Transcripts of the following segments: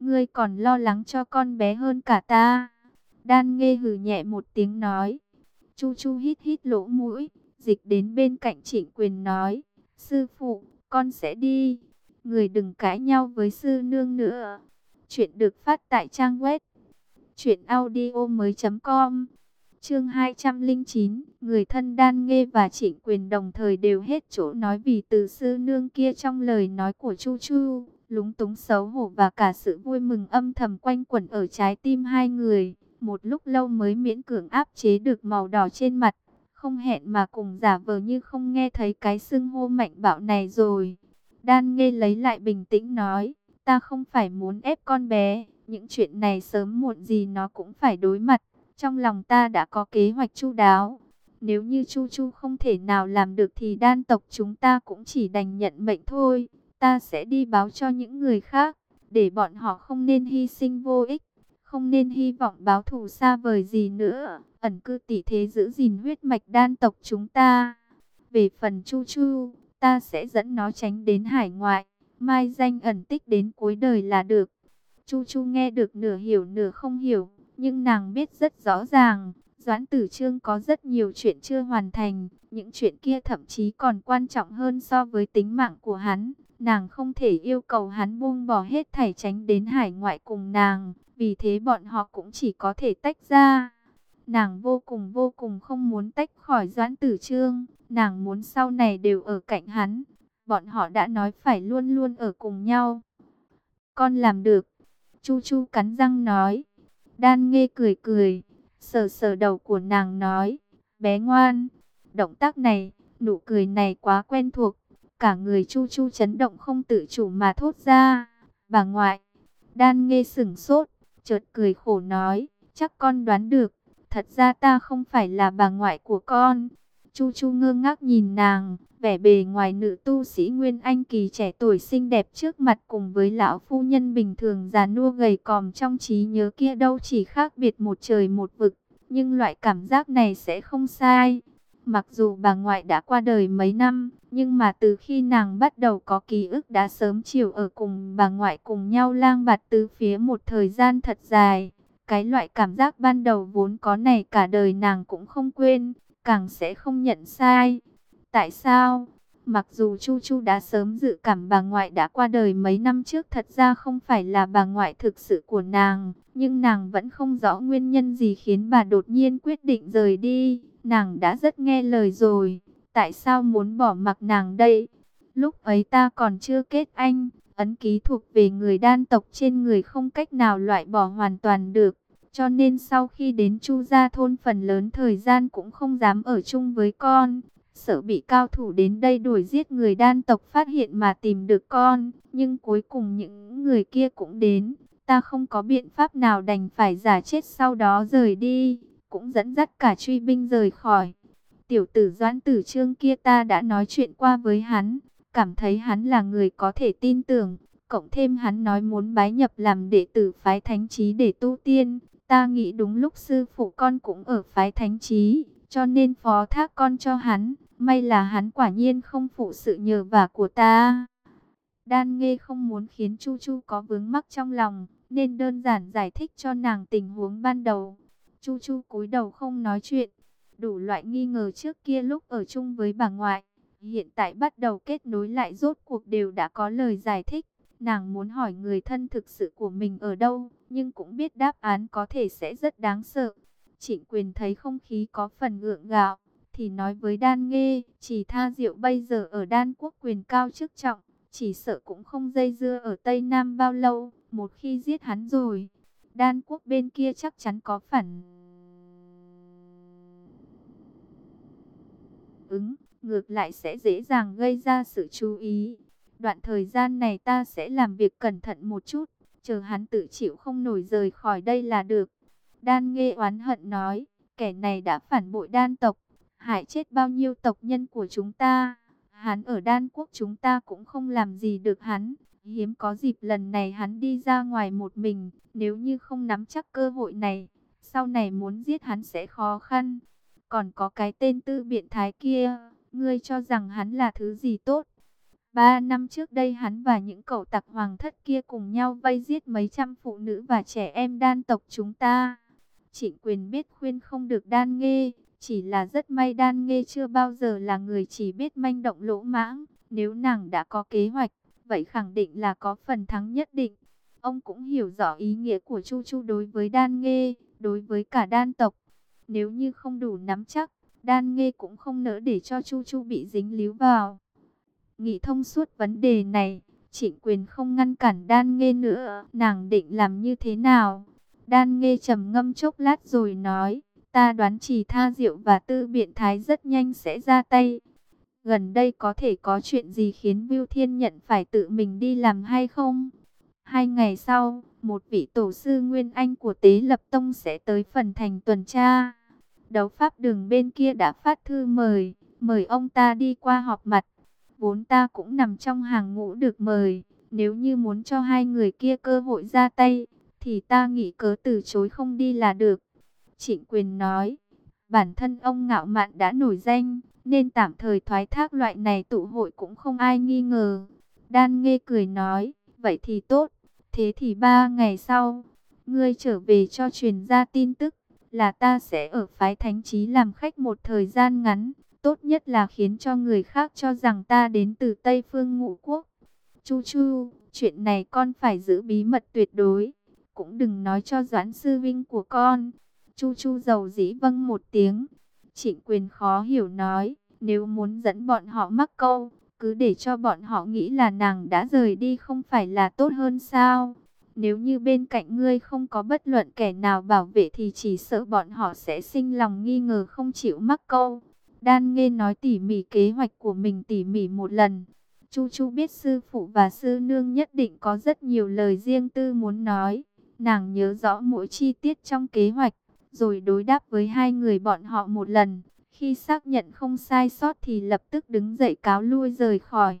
ngươi còn lo lắng cho con bé hơn cả ta. Đan nghe hừ nhẹ một tiếng nói. Chu Chu hít hít lỗ mũi, dịch đến bên cạnh trịnh quyền nói. Sư phụ, con sẽ đi. Người đừng cãi nhau với sư nương nữa. Chuyện được phát tại trang web. Chuyện audio mới.com Chương 209, người thân đan nghe và trịnh quyền đồng thời đều hết chỗ nói vì từ sư nương kia trong lời nói của Chu Chu, lúng túng xấu hổ và cả sự vui mừng âm thầm quanh quẩn ở trái tim hai người. Một lúc lâu mới miễn cưỡng áp chế được màu đỏ trên mặt, không hẹn mà cùng giả vờ như không nghe thấy cái xưng hô mạnh bạo này rồi. Đan nghe lấy lại bình tĩnh nói, ta không phải muốn ép con bé, những chuyện này sớm muộn gì nó cũng phải đối mặt. Trong lòng ta đã có kế hoạch chu đáo. Nếu như Chu Chu không thể nào làm được thì đan tộc chúng ta cũng chỉ đành nhận mệnh thôi. Ta sẽ đi báo cho những người khác, để bọn họ không nên hy sinh vô ích, không nên hy vọng báo thù xa vời gì nữa. Ẩn cư tỷ thế giữ gìn huyết mạch đan tộc chúng ta. Về phần Chu Chu, ta sẽ dẫn nó tránh đến hải ngoại, mai danh ẩn tích đến cuối đời là được. Chu Chu nghe được nửa hiểu nửa không hiểu, nhưng nàng biết rất rõ ràng, Doãn Tử Trương có rất nhiều chuyện chưa hoàn thành, những chuyện kia thậm chí còn quan trọng hơn so với tính mạng của hắn. Nàng không thể yêu cầu hắn buông bỏ hết thảy tránh đến hải ngoại cùng nàng, vì thế bọn họ cũng chỉ có thể tách ra. Nàng vô cùng vô cùng không muốn tách khỏi Doãn Tử Trương, nàng muốn sau này đều ở cạnh hắn. Bọn họ đã nói phải luôn luôn ở cùng nhau. Con làm được. Chu Chu cắn răng nói. Đan nghe cười cười, sờ sờ đầu của nàng nói, bé ngoan, động tác này, nụ cười này quá quen thuộc, cả người chu chu chấn động không tự chủ mà thốt ra, bà ngoại, đan nghe sửng sốt, chợt cười khổ nói, chắc con đoán được, thật ra ta không phải là bà ngoại của con. Chu Chu ngơ ngác nhìn nàng, vẻ bề ngoài nữ tu sĩ Nguyên Anh kỳ trẻ tuổi xinh đẹp trước mặt cùng với lão phu nhân bình thường già nua gầy còm trong trí nhớ kia đâu chỉ khác biệt một trời một vực, nhưng loại cảm giác này sẽ không sai. Mặc dù bà ngoại đã qua đời mấy năm, nhưng mà từ khi nàng bắt đầu có ký ức đã sớm chiều ở cùng bà ngoại cùng nhau lang bạt tứ phía một thời gian thật dài. Cái loại cảm giác ban đầu vốn có này cả đời nàng cũng không quên, càng sẽ không nhận sai. Tại sao? Mặc dù Chu Chu đã sớm dự cảm bà ngoại đã qua đời mấy năm trước thật ra không phải là bà ngoại thực sự của nàng, nhưng nàng vẫn không rõ nguyên nhân gì khiến bà đột nhiên quyết định rời đi. Nàng đã rất nghe lời rồi, tại sao muốn bỏ mặc nàng đây? Lúc ấy ta còn chưa kết anh, ấn ký thuộc về người đan tộc trên người không cách nào loại bỏ hoàn toàn được. Cho nên sau khi đến Chu Gia Thôn phần lớn thời gian cũng không dám ở chung với con. Sợ bị cao thủ đến đây đuổi giết người đan tộc phát hiện mà tìm được con. Nhưng cuối cùng những người kia cũng đến. Ta không có biện pháp nào đành phải giả chết sau đó rời đi. Cũng dẫn dắt cả truy binh rời khỏi. Tiểu tử doãn tử trương kia ta đã nói chuyện qua với hắn. Cảm thấy hắn là người có thể tin tưởng. Cộng thêm hắn nói muốn bái nhập làm đệ tử phái thánh trí để tu tiên. Ta nghĩ đúng lúc sư phụ con cũng ở phái thánh trí, cho nên phó thác con cho hắn. May là hắn quả nhiên không phụ sự nhờ vả của ta. Đan nghe không muốn khiến Chu Chu có vướng mắc trong lòng, nên đơn giản giải thích cho nàng tình huống ban đầu. Chu Chu cúi đầu không nói chuyện, đủ loại nghi ngờ trước kia lúc ở chung với bà ngoại. Hiện tại bắt đầu kết nối lại rốt cuộc đều đã có lời giải thích. Nàng muốn hỏi người thân thực sự của mình ở đâu, nhưng cũng biết đáp án có thể sẽ rất đáng sợ. Trịnh quyền thấy không khí có phần ngượng gạo, thì nói với đan nghê, chỉ tha diệu bây giờ ở đan quốc quyền cao chức trọng, chỉ sợ cũng không dây dưa ở Tây Nam bao lâu, một khi giết hắn rồi, đan quốc bên kia chắc chắn có phản ứng, ngược lại sẽ dễ dàng gây ra sự chú ý. Đoạn thời gian này ta sẽ làm việc cẩn thận một chút, chờ hắn tự chịu không nổi rời khỏi đây là được. Đan nghe oán hận nói, kẻ này đã phản bội đan tộc, hại chết bao nhiêu tộc nhân của chúng ta. Hắn ở đan quốc chúng ta cũng không làm gì được hắn. Hiếm có dịp lần này hắn đi ra ngoài một mình, nếu như không nắm chắc cơ hội này, sau này muốn giết hắn sẽ khó khăn. Còn có cái tên tư biện thái kia, ngươi cho rằng hắn là thứ gì tốt? Ba năm trước đây hắn và những cậu tặc hoàng thất kia cùng nhau vây giết mấy trăm phụ nữ và trẻ em đan tộc chúng ta. Trịnh quyền biết khuyên không được đan nghê, chỉ là rất may đan nghê chưa bao giờ là người chỉ biết manh động lỗ mãng. Nếu nàng đã có kế hoạch, vậy khẳng định là có phần thắng nhất định. Ông cũng hiểu rõ ý nghĩa của Chu Chu đối với đan nghê, đối với cả đan tộc. Nếu như không đủ nắm chắc, đan nghê cũng không nỡ để cho Chu Chu bị dính líu vào. Nghĩ thông suốt vấn đề này, trịnh quyền không ngăn cản đan nghê nữa, nàng định làm như thế nào? Đan nghê trầm ngâm chốc lát rồi nói, ta đoán chỉ tha diệu và tư biện thái rất nhanh sẽ ra tay. Gần đây có thể có chuyện gì khiến Viu Thiên nhận phải tự mình đi làm hay không? Hai ngày sau, một vị tổ sư Nguyên Anh của Tế Lập Tông sẽ tới phần thành tuần tra. Đấu pháp đường bên kia đã phát thư mời, mời ông ta đi qua họp mặt. Vốn ta cũng nằm trong hàng ngũ được mời, nếu như muốn cho hai người kia cơ hội ra tay, thì ta nghĩ cớ từ chối không đi là được. Trịnh quyền nói, bản thân ông ngạo mạn đã nổi danh, nên tạm thời thoái thác loại này tụ hội cũng không ai nghi ngờ. Đan nghe cười nói, vậy thì tốt, thế thì ba ngày sau, ngươi trở về cho truyền ra tin tức, là ta sẽ ở phái thánh trí làm khách một thời gian ngắn, tốt nhất là khiến cho người khác cho rằng ta đến từ Tây Phương Ngũ Quốc. Chu Chu, chuyện này con phải giữ bí mật tuyệt đối, cũng đừng nói cho Doãn Sư Vinh của con. Chu Chu giàu dĩ vâng một tiếng. Trịnh quyền khó hiểu nói, nếu muốn dẫn bọn họ mắc câu, cứ để cho bọn họ nghĩ là nàng đã rời đi không phải là tốt hơn sao? Nếu như bên cạnh ngươi không có bất luận kẻ nào bảo vệ thì chỉ sợ bọn họ sẽ sinh lòng nghi ngờ không chịu mắc câu. Đan nghe nói tỉ mỉ kế hoạch của mình tỉ mỉ một lần. Chu Chu biết sư phụ và sư nương nhất định có rất nhiều lời riêng tư muốn nói. Nàng nhớ rõ mỗi chi tiết trong kế hoạch, rồi đối đáp với hai người bọn họ một lần. Khi xác nhận không sai sót thì lập tức đứng dậy cáo lui rời khỏi.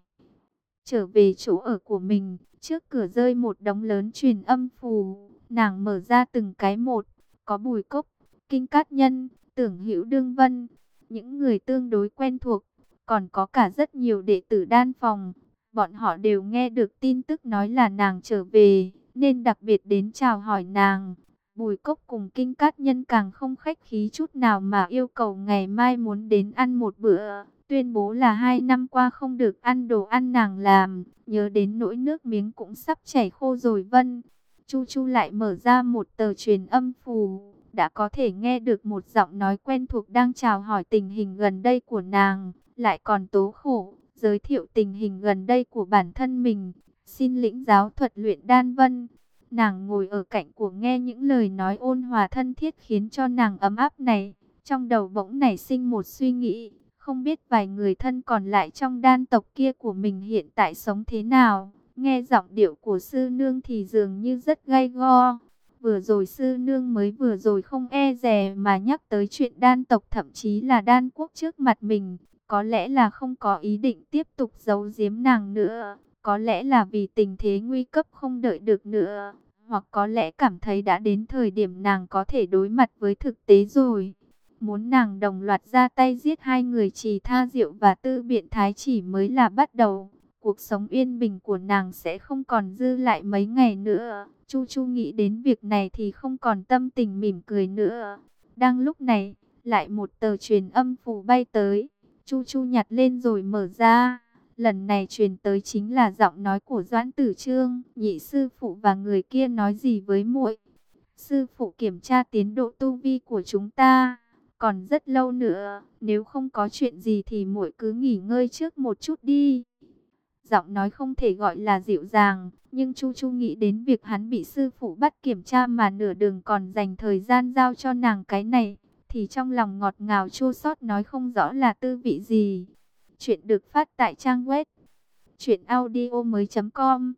Trở về chỗ ở của mình, trước cửa rơi một đống lớn truyền âm phù. Nàng mở ra từng cái một, có bùi cốc, kinh cát nhân, tưởng hữu đương vân. Những người tương đối quen thuộc, còn có cả rất nhiều đệ tử đan phòng. Bọn họ đều nghe được tin tức nói là nàng trở về, nên đặc biệt đến chào hỏi nàng. Bùi cốc cùng kinh cát nhân càng không khách khí chút nào mà yêu cầu ngày mai muốn đến ăn một bữa. Tuyên bố là hai năm qua không được ăn đồ ăn nàng làm, nhớ đến nỗi nước miếng cũng sắp chảy khô rồi vân. Chu Chu lại mở ra một tờ truyền âm phù, đã có thể nghe được một giọng nói quen thuộc đang chào hỏi tình hình gần đây của nàng, lại còn tố khổ, giới thiệu tình hình gần đây của bản thân mình, xin lĩnh giáo thuật luyện đan vân. Nàng ngồi ở cạnh của nghe những lời nói ôn hòa thân thiết khiến cho nàng ấm áp này. Trong đầu bỗng nảy sinh một suy nghĩ, không biết vài người thân còn lại trong đan tộc kia của mình hiện tại sống thế nào. Nghe giọng điệu của sư nương thì dường như rất gay go. Vừa rồi sư nương mới vừa rồi không e dè mà nhắc tới chuyện đan tộc thậm chí là đan quốc trước mặt mình. Có lẽ là không có ý định tiếp tục giấu giếm nàng nữa. Có lẽ là vì tình thế nguy cấp không đợi được nữa, hoặc có lẽ cảm thấy đã đến thời điểm nàng có thể đối mặt với thực tế rồi. Muốn nàng đồng loạt ra tay giết hai người trì tha diệu và tư biện thái chỉ mới là bắt đầu. Cuộc sống yên bình của nàng sẽ không còn dư lại mấy ngày nữa. Chu Chu nghĩ đến việc này thì không còn tâm tình mỉm cười nữa. Đang lúc này, lại một tờ truyền âm phù bay tới. Chu Chu nhặt lên rồi mở ra. Lần này truyền tới chính là giọng nói của Doãn Tử Trương, nhị sư phụ và người kia nói gì với muội. Sư phụ kiểm tra tiến độ tu vi của chúng ta, còn rất lâu nữa, nếu không có chuyện gì thì muội cứ nghỉ ngơi trước một chút đi. Giọng nói không thể gọi là dịu dàng, nhưng Chu Chu nghĩ đến việc hắn bị sư phụ bắt kiểm tra mà nửa đường còn dành thời gian giao cho nàng cái này, thì trong lòng ngọt ngào chua xót nói không rõ là tư vị gì. Chuyện được phát tại trang web truyệnaudiomoi.com.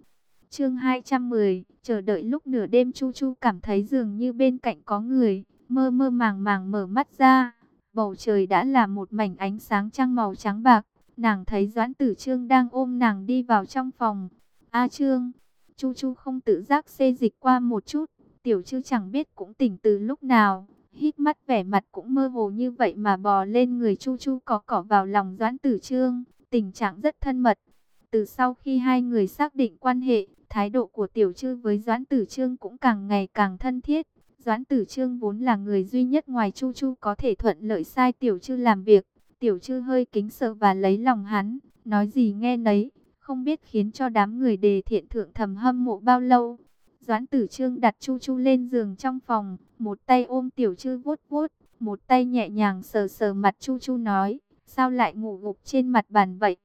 Chương 210, chờ đợi lúc nửa đêm Chu Chu cảm thấy dường như bên cạnh có người, mơ mơ màng màng mở mắt ra. Bầu trời đã là một mảnh ánh sáng trăng màu trắng bạc, nàng thấy Doãn Tử Trương đang ôm nàng đi vào trong phòng. "A Trương." Chu Chu không tự giác xê dịch qua một chút, tiểu chư chẳng biết cũng tỉnh từ lúc nào hít mắt vẻ mặt cũng mơ hồ như vậy mà bò lên người Chu Chu có cỏ vào lòng Doãn Tử Trương, tình trạng rất thân mật. Từ sau khi hai người xác định quan hệ, thái độ của Tiểu Trư với Doãn Tử Trương cũng càng ngày càng thân thiết. Doãn Tử Trương vốn là người duy nhất ngoài Chu Chu có thể thuận lợi sai Tiểu Trư làm việc. Tiểu Trư hơi kính sợ và lấy lòng hắn, nói gì nghe nấy, không biết khiến cho đám người đề thiện thượng thầm hâm mộ bao lâu. Doãn Tử Trương đặt Chu Chu lên giường trong phòng, một tay ôm Tiểu chư vuốt vuốt, một tay nhẹ nhàng sờ sờ mặt Chu Chu nói, sao lại ngủ gục trên mặt bàn vậy?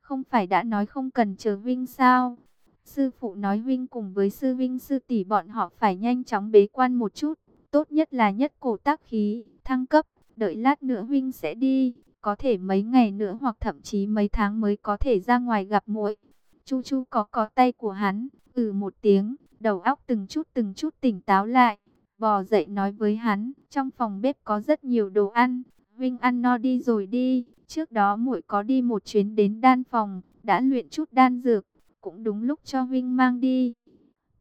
Không phải đã nói không cần chờ Vinh sao? Sư phụ nói Vinh cùng với sư Vinh sư tỷ bọn họ phải nhanh chóng bế quan một chút, tốt nhất là nhất cổ tác khí, thăng cấp, đợi lát nữa Vinh sẽ đi, có thể mấy ngày nữa hoặc thậm chí mấy tháng mới có thể ra ngoài gặp muội. Chu Chu có có tay của hắn, ừ một tiếng, đầu óc từng chút từng chút tỉnh táo lại, bò dậy nói với hắn, trong phòng bếp có rất nhiều đồ ăn, Vinh ăn no đi rồi đi, trước đó muội có đi một chuyến đến đan phòng, đã luyện chút đan dược, cũng đúng lúc cho Vinh mang đi.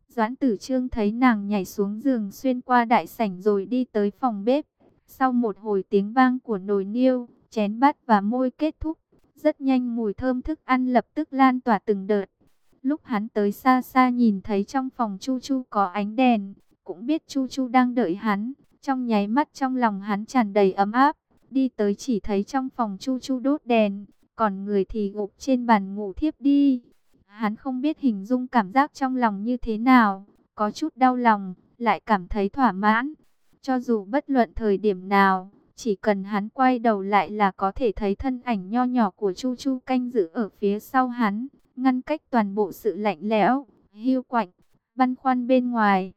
Doãn tử trương thấy nàng nhảy xuống giường xuyên qua đại sảnh rồi đi tới phòng bếp. Sau một hồi tiếng vang của nồi niêu, chén bát và môi kết thúc, rất nhanh mùi thơm thức ăn lập tức lan tỏa từng đợt. Lúc hắn tới xa xa nhìn thấy trong phòng Chu Chu có ánh đèn, cũng biết Chu Chu đang đợi hắn. Trong nháy mắt trong lòng hắn tràn đầy ấm áp, đi tới chỉ thấy trong phòng Chu Chu đốt đèn, còn người thì gục trên bàn ngủ thiếp đi. Hắn không biết hình dung cảm giác trong lòng như thế nào, có chút đau lòng, lại cảm thấy thỏa mãn. Cho dù bất luận thời điểm nào, chỉ cần hắn quay đầu lại là có thể thấy thân ảnh nho nhỏ của Chu Chu canh giữ ở phía sau hắn, ngăn cách toàn bộ sự lạnh lẽo, hiu quạnh, băn khoăn bên ngoài.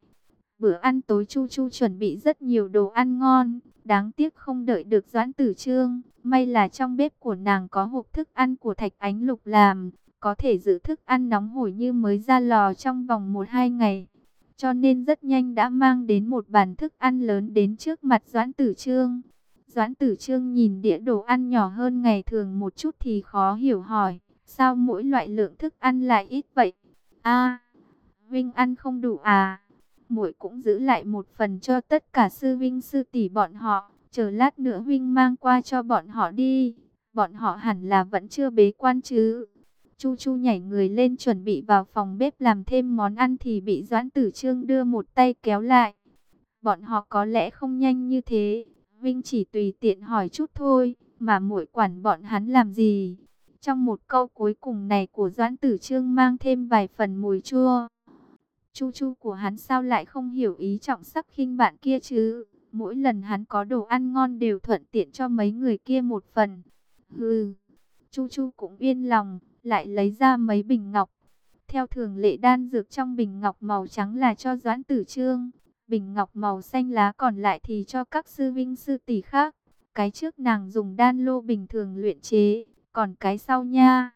Bữa ăn tối Chu Chu chuẩn bị rất nhiều đồ ăn ngon, đáng tiếc không đợi được Doãn Tử Trương. May là trong bếp của nàng có hộp thức ăn của Thạch Ánh Lục làm, có thể giữ thức ăn nóng hổi như mới ra lò trong vòng 1-2 ngày. Cho nên rất nhanh đã mang đến một bàn thức ăn lớn đến trước mặt Doãn Tử Trương. Doãn Tử Trương nhìn đĩa đồ ăn nhỏ hơn ngày thường một chút thì khó hiểu hỏi, sao mỗi loại lượng thức ăn lại ít vậy? A, Vinh ăn không đủ à? Muội cũng giữ lại một phần cho tất cả sư Vinh sư tỷ bọn họ, chờ lát nữa Vinh mang qua cho bọn họ đi. Bọn họ hẳn là vẫn chưa bế quan chứ? Chu Chu nhảy người lên chuẩn bị vào phòng bếp làm thêm món ăn thì bị Doãn Tử Trương đưa một tay kéo lại. Bọn họ có lẽ không nhanh như thế, Vinh chỉ tùy tiện hỏi chút thôi, mà muội quản bọn hắn làm gì? Trong một câu cuối cùng này của Doãn Tử Trương mang thêm vài phần mùi chua. Chu chu của hắn sao lại không hiểu ý trọng sắc khinh bạn kia chứ? Mỗi lần hắn có đồ ăn ngon đều thuận tiện cho mấy người kia một phần. Hừ, chu chu cũng yên lòng, lại lấy ra mấy bình ngọc. Theo thường lệ đan dược trong bình ngọc màu trắng là cho Doãn Tử Trương, bình ngọc màu xanh lá còn lại thì cho các sư vinh sư tỷ khác. Cái trước nàng dùng đan lô bình thường luyện chế, còn cái sau nha,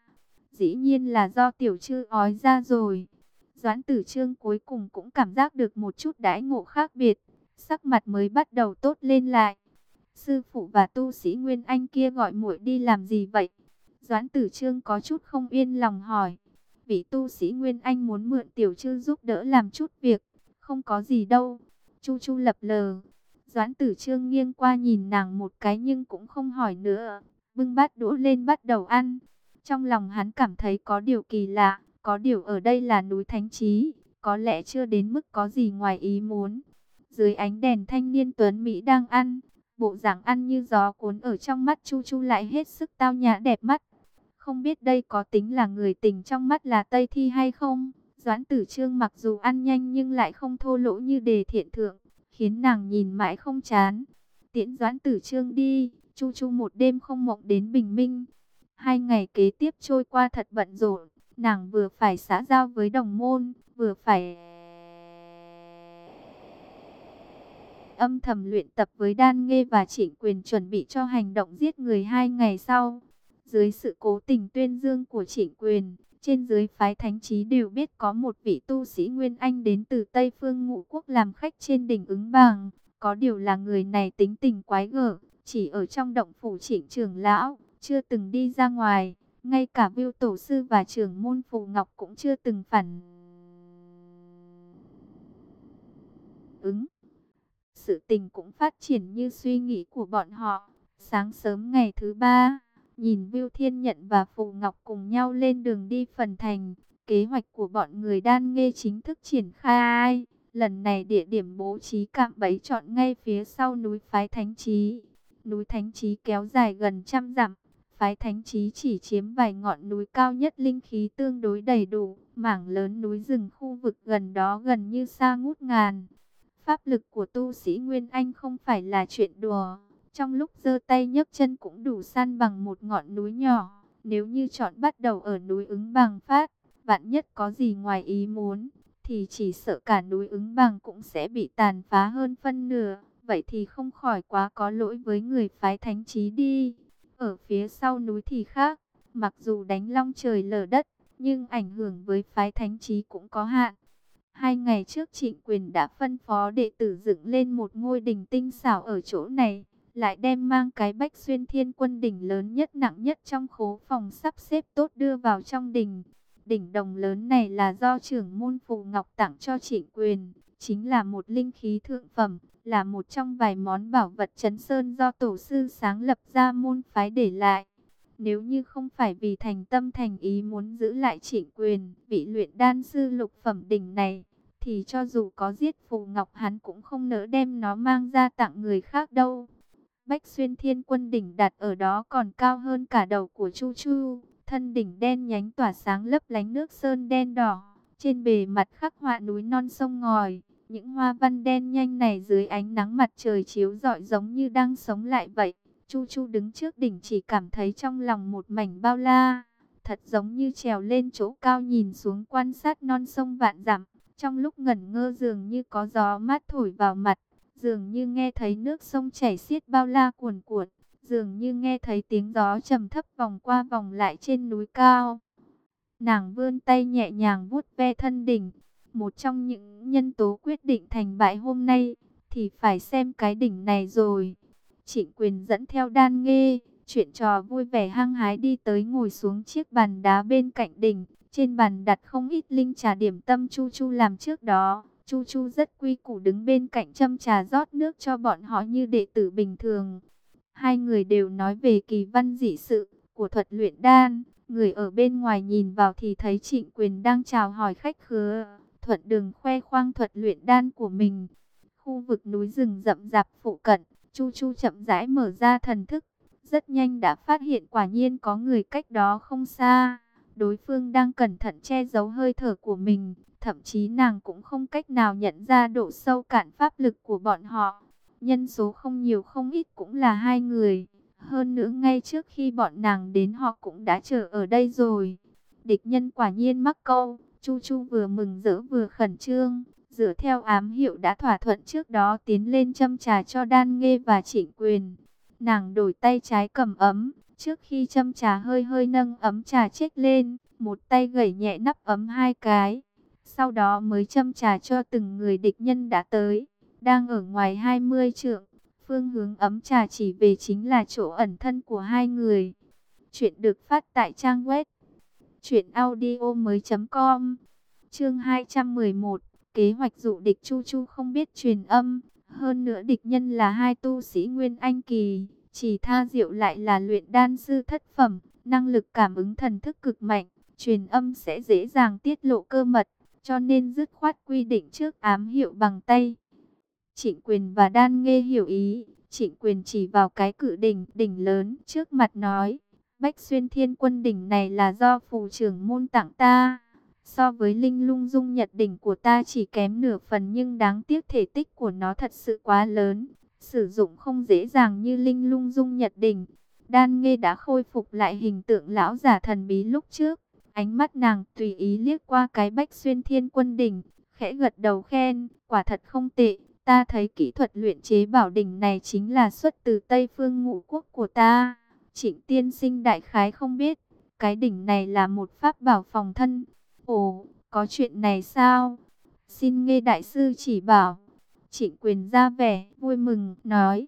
dĩ nhiên là do tiểu chư ói ra rồi. Doãn tử trương cuối cùng cũng cảm giác được một chút đãi ngộ khác biệt, sắc mặt mới bắt đầu tốt lên lại. Sư phụ và tu sĩ Nguyên Anh kia gọi muội đi làm gì vậy? Doãn tử trương có chút không yên lòng hỏi. Vị tu sĩ Nguyên Anh muốn mượn tiểu chư giúp đỡ làm chút việc, không có gì đâu. Chu chu lập lờ. Doãn tử trương nghiêng qua nhìn nàng một cái nhưng cũng không hỏi nữa. Bưng bát đũa lên bắt đầu ăn. Trong lòng hắn cảm thấy có điều kỳ lạ. Có điều ở đây là núi Thánh Trí. Có lẽ chưa đến mức có gì ngoài ý muốn. Dưới ánh đèn thanh niên Tuấn Mỹ đang ăn. Bộ dạng ăn như gió cuốn ở trong mắt Chu Chu lại hết sức tao nhã đẹp mắt. Không biết đây có tính là người tình trong mắt là Tây Thi hay không? Doãn tử trương mặc dù ăn nhanh nhưng lại không thô lỗ như đề thiện thượng, khiến nàng nhìn mãi không chán. Tiễn doãn tử trương đi, chu chu một đêm không mộng đến bình minh. Hai ngày kế tiếp trôi qua thật bận rộn, nàng vừa phải xã giao với đồng môn, vừa phải âm thầm luyện tập với đan nghê và trịnh quyền chuẩn bị cho hành động giết người hai ngày sau. Dưới sự cố tình tuyên dương của trịnh quyền, trên dưới phái thánh trí đều biết có một vị tu sĩ Nguyên Anh đến từ Tây Phương Ngũ Quốc làm khách trên đỉnh ứng bàng. Có điều là người này tính tình quái gở, chỉ ở trong động phủ trịnh trường lão, chưa từng đi ra ngoài. Ngay cả viêu tổ sư và trưởng môn phù ngọc cũng chưa từng phản ứng. Sự tình cũng phát triển như suy nghĩ của bọn họ. Sáng sớm ngày thứ ba, Nhìn viêu Thiên Nhận và Phù Ngọc cùng nhau lên đường đi phần thành, kế hoạch của bọn người đan nghe chính thức triển khai. Lần này địa điểm bố trí cạm bẫy chọn ngay phía sau núi Phái Thánh Trí. Núi Thánh Trí kéo dài gần trăm dặm, Phái Thánh Trí chỉ chiếm vài ngọn núi cao nhất linh khí tương đối đầy đủ, mảng lớn núi rừng khu vực gần đó gần như xa ngút ngàn. Pháp lực của tu sĩ Nguyên Anh không phải là chuyện đùa, trong lúc giơ tay nhấc chân cũng đủ san bằng một ngọn núi nhỏ. Nếu như chọn bắt đầu ở núi ứng bằng phát, vạn nhất có gì ngoài ý muốn, thì chỉ sợ cả núi ứng bằng cũng sẽ bị tàn phá hơn phân nửa. Vậy thì không khỏi quá có lỗi với người phái thánh trí đi. Ở phía sau núi thì khác, mặc dù đánh long trời lở đất, nhưng ảnh hưởng với phái thánh trí cũng có hạn. Hai ngày trước trịnh quyền đã phân phó đệ tử dựng lên một ngôi đình tinh xảo ở chỗ này, lại đem mang cái bách xuyên thiên quân đỉnh lớn nhất nặng nhất trong khố phòng sắp xếp tốt đưa vào trong đình. Đỉnh đồng lớn này là do trưởng môn phù ngọc tặng cho trịnh quyền, chính là một linh khí thượng phẩm, là một trong vài món bảo vật chấn sơn do tổ sư sáng lập ra môn phái để lại. Nếu như không phải vì thành tâm thành ý muốn giữ lại trịnh quyền, vị luyện đan sư lục phẩm đỉnh này, thì cho dù có giết Phù Ngọc hắn cũng không nỡ đem nó mang ra tặng người khác đâu. Bách xuyên thiên quân đỉnh đặt ở đó còn cao hơn cả đầu của Chu Chu, thân đỉnh đen nhánh tỏa sáng lấp lánh nước sơn đen đỏ, trên bề mặt khắc họa núi non sông ngòi. Những hoa văn đen nhanh này dưới ánh nắng mặt trời chiếu rọi giống như đang sống lại vậy. Chu Chu đứng trước đỉnh chỉ cảm thấy trong lòng một mảnh bao la, thật giống như trèo lên chỗ cao nhìn xuống quan sát non sông vạn dặm. Trong lúc ngẩn ngơ dường như có gió mát thổi vào mặt, dường như nghe thấy nước sông chảy xiết bao la cuồn cuộn, dường như nghe thấy tiếng gió trầm thấp vòng qua vòng lại trên núi cao. Nàng vươn tay nhẹ nhàng vuốt ve thân đỉnh, một trong những nhân tố quyết định thành bại hôm nay, thì phải xem cái đỉnh này rồi. Trịnh quyền dẫn theo đan nghê, chuyện trò vui vẻ hăng hái đi tới ngồi xuống chiếc bàn đá bên cạnh đỉnh. Trên bàn đặt không ít linh trà điểm tâm Chu Chu làm trước đó. Chu Chu rất quy củ đứng bên cạnh châm trà rót nước cho bọn họ như đệ tử bình thường. Hai người đều nói về kỳ văn dị sự của thuật luyện đan. Người ở bên ngoài nhìn vào thì thấy trịnh quyền đang chào hỏi khách khứa. Thuận đường khoe khoang thuật luyện đan của mình. Khu vực núi rừng rậm rạp phụ cận, Chu Chu chậm rãi mở ra thần thức. Rất nhanh đã phát hiện quả nhiên có người cách đó không xa. Đối phương đang cẩn thận che giấu hơi thở của mình. Thậm chí nàng cũng không cách nào nhận ra độ sâu cạn pháp lực của bọn họ. Nhân số không nhiều không ít cũng là hai người. Hơn nữa ngay trước khi bọn nàng đến họ cũng đã chờ ở đây rồi. Địch nhân quả nhiên mắc câu. Chu Chu vừa mừng rỡ vừa khẩn trương. Dựa theo ám hiệu đã thỏa thuận trước đó tiến lên châm trà cho đan nghê và trịnh quyền. Nàng đổi tay trái cầm ấm. Trước khi châm trà hơi hơi nâng ấm trà chết lên. Một tay gẩy nhẹ nắp ấm hai cái sau đó mới châm trà cho từng người địch nhân đã tới. Đang ở ngoài 20 trượng, phương hướng ấm trà chỉ về chính là chỗ ẩn thân của hai người. Chuyện được phát tại trang web truyệnaudiomoi.com. Chương 211, kế hoạch dụ địch Chu Chu không biết truyền âm, hơn nữa địch nhân là hai tu sĩ Nguyên Anh kỳ, chỉ tha diệu lại là luyện đan sư thất phẩm, năng lực cảm ứng thần thức cực mạnh, truyền âm sẽ dễ dàng tiết lộ cơ mật. Cho nên dứt khoát quy định trước ám hiệu bằng tay. Trịnh quyền và đan nghe hiểu ý, trịnh quyền chỉ vào cái cự đỉnh, đỉnh lớn trước mặt nói, Bách xuyên thiên quân đỉnh này là do phù trưởng môn tặng ta. So với linh lung dung nhật đỉnh của ta chỉ kém nửa phần nhưng đáng tiếc thể tích của nó thật sự quá lớn. Sử dụng không dễ dàng như linh lung dung nhật đỉnh. Đan nghe đã khôi phục lại hình tượng lão giả thần bí lúc trước. Ánh mắt nàng tùy ý liếc qua cái bách xuyên thiên quân đỉnh, khẽ gật đầu khen, quả thật không tệ. Ta thấy kỹ thuật luyện chế bảo đỉnh này chính là xuất từ Tây phương ngũ quốc của ta. Trịnh tiên sinh đại khái không biết, cái đỉnh này là một pháp bảo phòng thân. Ồ, có chuyện này sao? Xin nghe đại sư chỉ bảo. Trịnh quyền ra vẻ, vui mừng, nói.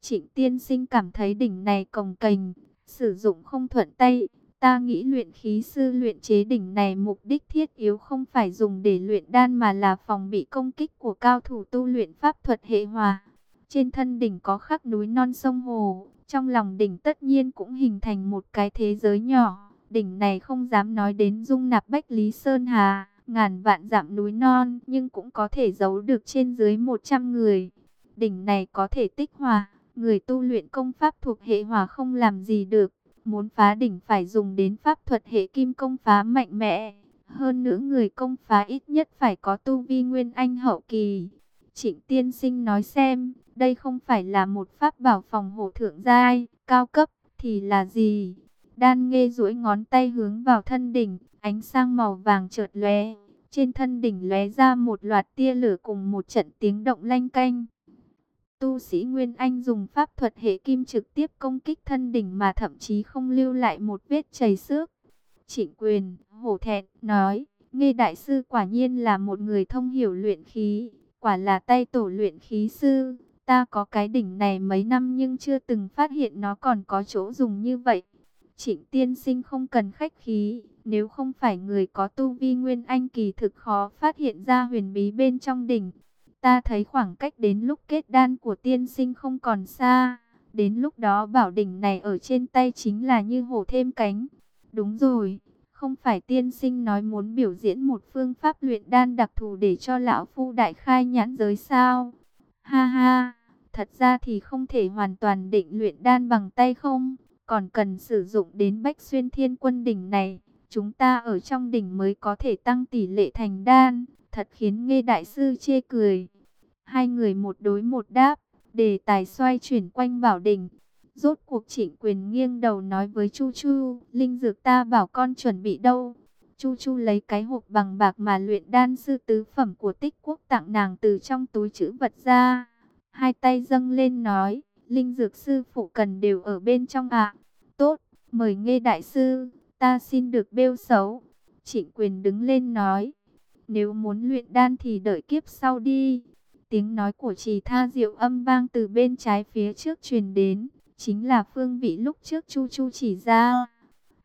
Trịnh tiên sinh cảm thấy đỉnh này cồng cành sử dụng không thuận tay. Ta nghĩ luyện khí sư luyện chế đỉnh này mục đích thiết yếu không phải dùng để luyện đan mà là phòng bị công kích của cao thủ tu luyện pháp thuật hệ hòa. Trên thân đỉnh có khắc núi non sông hồ, trong lòng đỉnh tất nhiên cũng hình thành một cái thế giới nhỏ. Đỉnh này không dám nói đến dung nạp Bách Lý Sơn Hà, ngàn vạn dặm núi non, nhưng cũng có thể giấu được trên dưới 100 người. Đỉnh này có thể tích hòa người tu luyện công pháp thuộc hệ hòa không làm gì được. Muốn phá đỉnh phải dùng đến pháp thuật hệ kim công phá mạnh mẽ. Hơn nữa người công phá ít nhất phải có tu vi nguyên anh hậu kỳ. Trịnh tiên sinh nói xem, đây không phải là một pháp bảo phòng hộ thượng giai, cao cấp, thì là gì? Đan nghe duỗi ngón tay hướng vào thân đỉnh, ánh sang màu vàng chợt lóe. Trên thân đỉnh lóe ra một loạt tia lửa cùng một trận tiếng động lanh canh. Tu sĩ Nguyên Anh dùng pháp thuật hệ kim trực tiếp công kích thân đỉnh mà thậm chí không lưu lại một vết chảy xước. Trịnh quyền, hổ thẹn, nói, nghe đại sư quả nhiên là một người thông hiểu luyện khí, quả là tay tổ luyện khí sư. Ta có cái đỉnh này mấy năm nhưng chưa từng phát hiện nó còn có chỗ dùng như vậy. Trịnh tiên sinh không cần khách khí, nếu không phải người có tu vi nguyên anh kỳ thực khó phát hiện ra huyền bí bên trong đỉnh. Ta thấy khoảng cách đến lúc kết đan của tiên sinh không còn xa. Đến lúc đó bảo đỉnh này ở trên tay chính là như hổ thêm cánh. Đúng rồi, không phải tiên sinh nói muốn biểu diễn một phương pháp luyện đan đặc thù để cho lão phu đại khai nhãn giới sao? Ha ha, thật ra thì không thể hoàn toàn định luyện đan bằng tay không, còn cần sử dụng đến bách xuyên thiên quân đỉnh này. Chúng ta ở trong đỉnh mới có thể tăng tỷ lệ thành đan, thật khiến nghe đại sư chê cười. Hai người một đối một đáp, đề tài xoay chuyển quanh bảo đỉnh. Rốt cuộc trịnh quyền nghiêng đầu nói với Chu Chu, linh dược ta bảo con chuẩn bị đâu. Chu Chu lấy cái hộp bằng bạc mà luyện đan sư tứ phẩm của tích quốc tặng nàng từ trong túi chữ vật ra. Hai tay dâng lên nói, linh dược sư phụ cần đều ở bên trong ạ. Tốt, mời nghe đại sư, ta xin được bêu xấu. Trịnh quyền đứng lên nói, nếu muốn luyện đan thì đợi kiếp sau đi. Tiếng nói của trì tha diệu âm vang từ bên trái phía trước truyền đến, chính là phương vị lúc trước Chu Chu chỉ ra.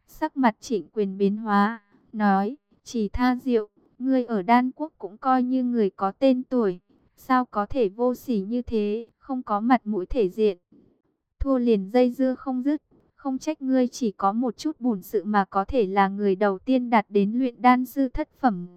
Sắc mặt trịnh quyền biến hóa, nói, chỉ tha diệu, ngươi ở đan quốc cũng coi như người có tên tuổi, sao có thể vô sỉ như thế, không có mặt mũi thể diện. Thua liền dây dưa không dứt, không trách ngươi chỉ có một chút bùn sự mà có thể là người đầu tiên đạt đến luyện đan sư thất phẩm.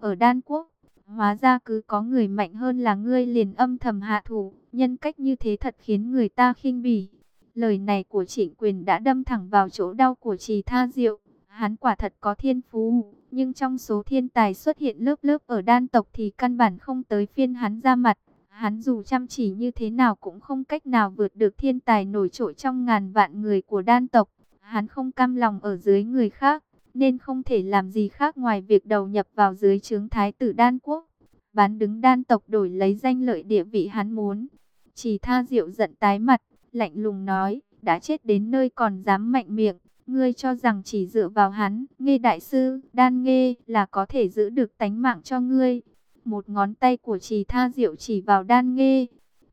Ở đan quốc, Hóa ra cứ có người mạnh hơn là ngươi liền âm thầm hạ thủ, nhân cách như thế thật khiến người ta khinh bỉ. Lời này của trịnh quyền đã đâm thẳng vào chỗ đau của trì tha diệu. Hắn quả thật có thiên phú, nhưng trong số thiên tài xuất hiện lớp lớp ở đan tộc thì căn bản không tới phiên hắn ra mặt. Hắn dù chăm chỉ như thế nào cũng không cách nào vượt được thiên tài nổi trội trong ngàn vạn người của đan tộc. Hắn không cam lòng ở dưới người khác, nên không thể làm gì khác ngoài việc đầu nhập vào dưới trướng thái tử đan quốc. Bán đứng đan tộc đổi lấy danh lợi địa vị hắn muốn. Chỉ tha diệu giận tái mặt, lạnh lùng nói, đã chết đến nơi còn dám mạnh miệng. Ngươi cho rằng chỉ dựa vào hắn, nghe đại sư, đan nghe là có thể giữ được tánh mạng cho ngươi. Một ngón tay của trì tha diệu chỉ vào đan nghe.